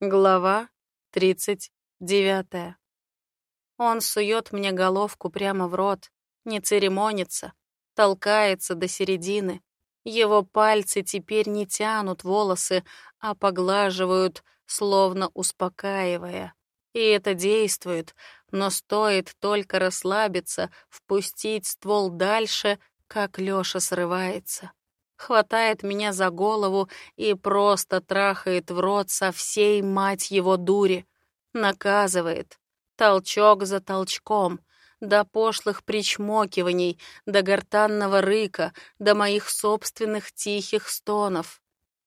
Глава 39. Он сует мне головку прямо в рот, не церемонится, толкается до середины. Его пальцы теперь не тянут волосы, а поглаживают, словно успокаивая. И это действует, но стоит только расслабиться, впустить ствол дальше, как Лёша срывается хватает меня за голову и просто трахает в рот со всей мать его дури. Наказывает. Толчок за толчком. До пошлых причмокиваний, до гортанного рыка, до моих собственных тихих стонов.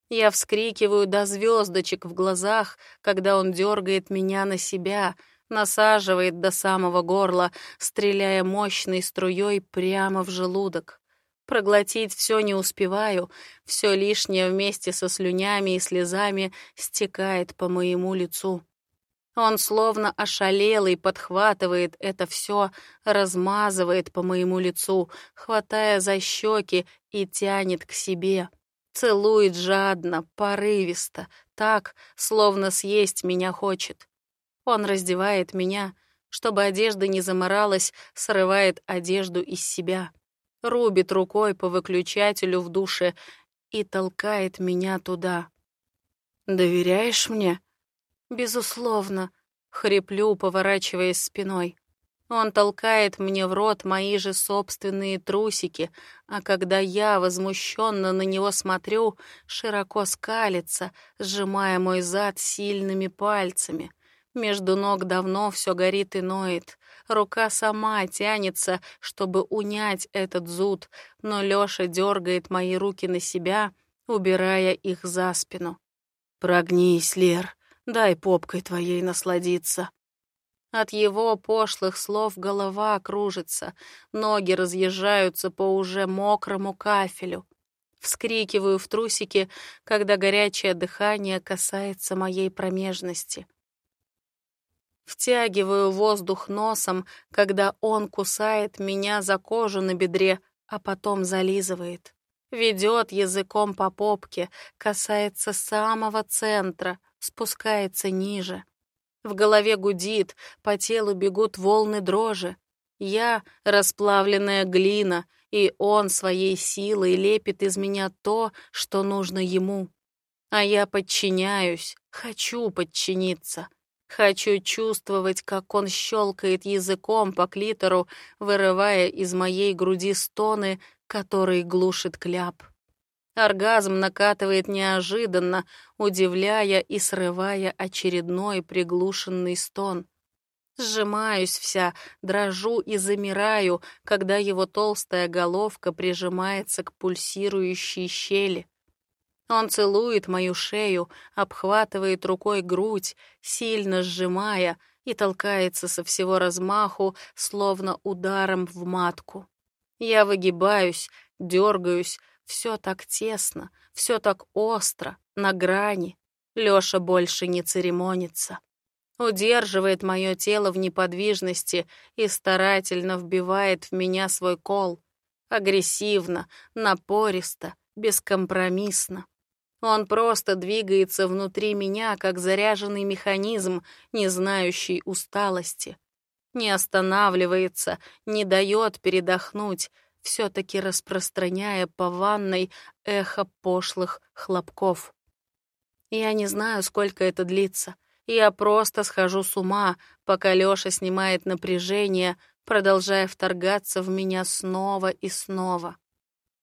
Я вскрикиваю до звездочек в глазах, когда он дергает меня на себя, насаживает до самого горла, стреляя мощной струей прямо в желудок. Проглотить все не успеваю, все лишнее вместе со слюнями и слезами стекает по моему лицу. Он словно ошалелый подхватывает это все, размазывает по моему лицу, хватая за щеки и тянет к себе. Целует жадно, порывисто, так, словно съесть меня хочет. Он раздевает меня, чтобы одежда не заморалась, срывает одежду из себя рубит рукой по выключателю в душе и толкает меня туда. «Доверяешь мне?» «Безусловно», — хриплю, поворачиваясь спиной. Он толкает мне в рот мои же собственные трусики, а когда я возмущенно на него смотрю, широко скалится, сжимая мой зад сильными пальцами. Между ног давно все горит и ноет. Рука сама тянется, чтобы унять этот зуд, но Лёша дергает мои руки на себя, убирая их за спину. «Прогнись, Лер, дай попкой твоей насладиться». От его пошлых слов голова кружится, ноги разъезжаются по уже мокрому кафелю. Вскрикиваю в трусики, когда горячее дыхание касается моей промежности. Втягиваю воздух носом, когда он кусает меня за кожу на бедре, а потом зализывает. Ведет языком по попке, касается самого центра, спускается ниже. В голове гудит, по телу бегут волны дрожи. Я — расплавленная глина, и он своей силой лепит из меня то, что нужно ему. А я подчиняюсь, хочу подчиниться. Хочу чувствовать, как он щелкает языком по клитору, вырывая из моей груди стоны, которые глушит кляп. Оргазм накатывает неожиданно, удивляя и срывая очередной приглушенный стон. Сжимаюсь вся, дрожу и замираю, когда его толстая головка прижимается к пульсирующей щели. Он целует мою шею, обхватывает рукой грудь, сильно сжимая, и толкается со всего размаху, словно ударом в матку. Я выгибаюсь, дергаюсь, все так тесно, все так остро, на грани. Лёша больше не церемонится. Удерживает мое тело в неподвижности и старательно вбивает в меня свой кол. Агрессивно, напористо, бескомпромиссно. Он просто двигается внутри меня, как заряженный механизм, не знающий усталости. Не останавливается, не дает передохнуть, все-таки распространяя по ванной эхо пошлых хлопков. Я не знаю, сколько это длится. Я просто схожу с ума, пока Лёша снимает напряжение, продолжая вторгаться в меня снова и снова.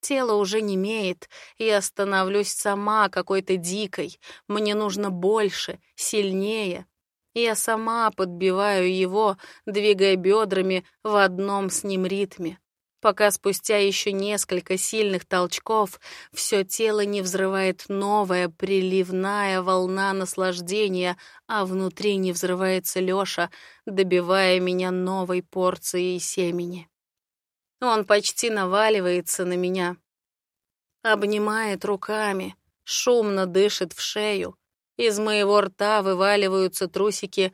Тело уже не имеет, я становлюсь сама какой-то дикой. Мне нужно больше, сильнее. Я сама подбиваю его, двигая бедрами в одном с ним ритме. Пока спустя еще несколько сильных толчков все тело не взрывает новая приливная волна наслаждения, а внутри не взрывается Лёша, добивая меня новой порцией семени. Он почти наваливается на меня. Обнимает руками, шумно дышит в шею. Из моего рта вываливаются трусики,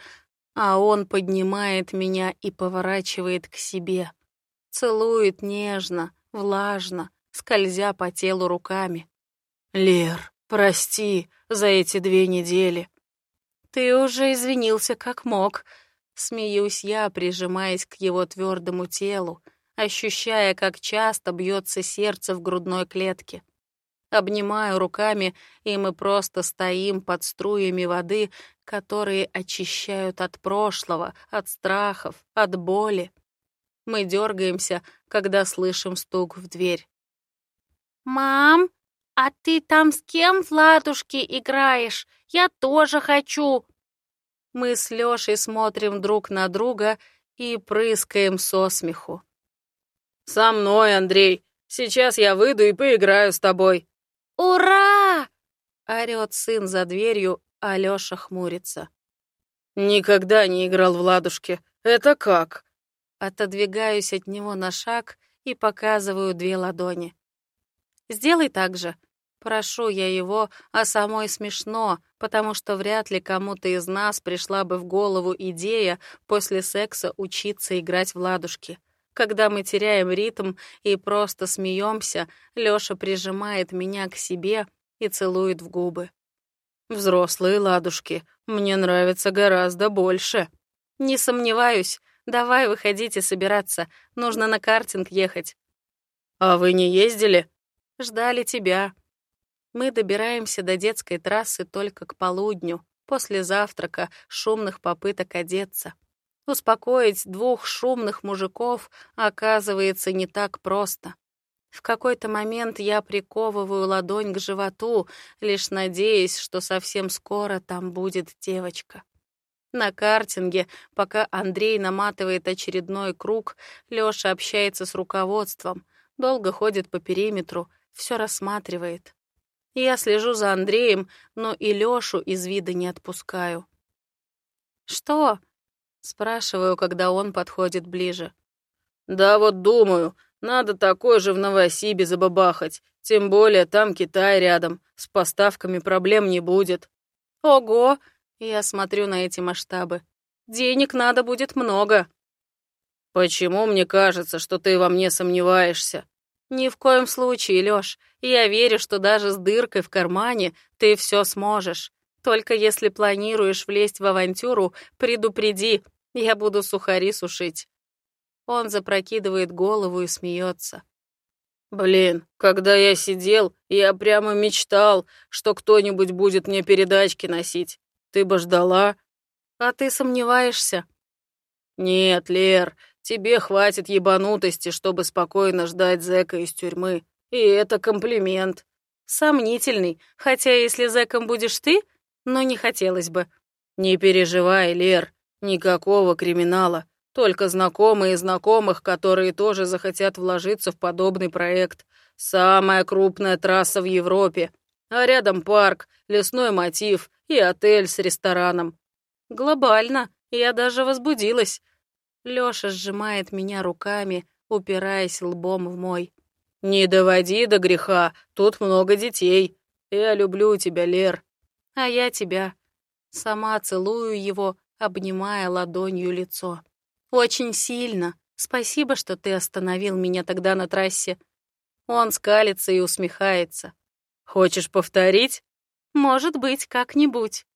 а он поднимает меня и поворачивает к себе. Целует нежно, влажно, скользя по телу руками. «Лер, прости за эти две недели». Ты уже извинился как мог. Смеюсь я, прижимаясь к его твердому телу, ощущая, как часто бьется сердце в грудной клетке. Обнимаю руками, и мы просто стоим под струями воды, которые очищают от прошлого, от страхов, от боли. Мы дергаемся, когда слышим стук в дверь. «Мам, а ты там с кем в ладушки играешь? Я тоже хочу!» Мы с Лёшей смотрим друг на друга и прыскаем со смеху. «Со мной, Андрей. Сейчас я выйду и поиграю с тобой». «Ура!» — орёт сын за дверью, а Лёша хмурится. «Никогда не играл в ладушки. Это как?» Отодвигаюсь от него на шаг и показываю две ладони. «Сделай так же». Прошу я его, а самой смешно, потому что вряд ли кому-то из нас пришла бы в голову идея после секса учиться играть в ладушки. Когда мы теряем ритм и просто смеемся, Лёша прижимает меня к себе и целует в губы. «Взрослые ладушки мне нравятся гораздо больше». «Не сомневаюсь. Давай выходите собираться. Нужно на картинг ехать». «А вы не ездили?» «Ждали тебя». Мы добираемся до детской трассы только к полудню, после завтрака, шумных попыток одеться. Успокоить двух шумных мужиков оказывается не так просто. В какой-то момент я приковываю ладонь к животу, лишь надеясь, что совсем скоро там будет девочка. На картинге, пока Андрей наматывает очередной круг, Лёша общается с руководством, долго ходит по периметру, все рассматривает. Я слежу за Андреем, но и Лёшу из вида не отпускаю. «Что?» — спрашиваю, когда он подходит ближе. «Да вот думаю, надо такой же в Новосибе забабахать. Тем более там Китай рядом. С поставками проблем не будет». «Ого!» — я смотрю на эти масштабы. «Денег надо будет много». «Почему мне кажется, что ты во мне сомневаешься?» «Ни в коем случае, Лёш. Я верю, что даже с дыркой в кармане ты все сможешь. Только если планируешь влезть в авантюру, предупреди, я буду сухари сушить». Он запрокидывает голову и смеется. «Блин, когда я сидел, я прямо мечтал, что кто-нибудь будет мне передачки носить. Ты бы ждала?» «А ты сомневаешься?» «Нет, Лер, Тебе хватит ебанутости, чтобы спокойно ждать зэка из тюрьмы. И это комплимент. Сомнительный, хотя если зэком будешь ты, но не хотелось бы. Не переживай, Лер, никакого криминала. Только знакомые знакомых, которые тоже захотят вложиться в подобный проект. Самая крупная трасса в Европе. А рядом парк, лесной мотив и отель с рестораном. Глобально. Я даже возбудилась. Лёша сжимает меня руками, упираясь лбом в мой. «Не доводи до греха, тут много детей. Я люблю тебя, Лер». «А я тебя». Сама целую его, обнимая ладонью лицо. «Очень сильно. Спасибо, что ты остановил меня тогда на трассе». Он скалится и усмехается. «Хочешь повторить?» «Может быть, как-нибудь».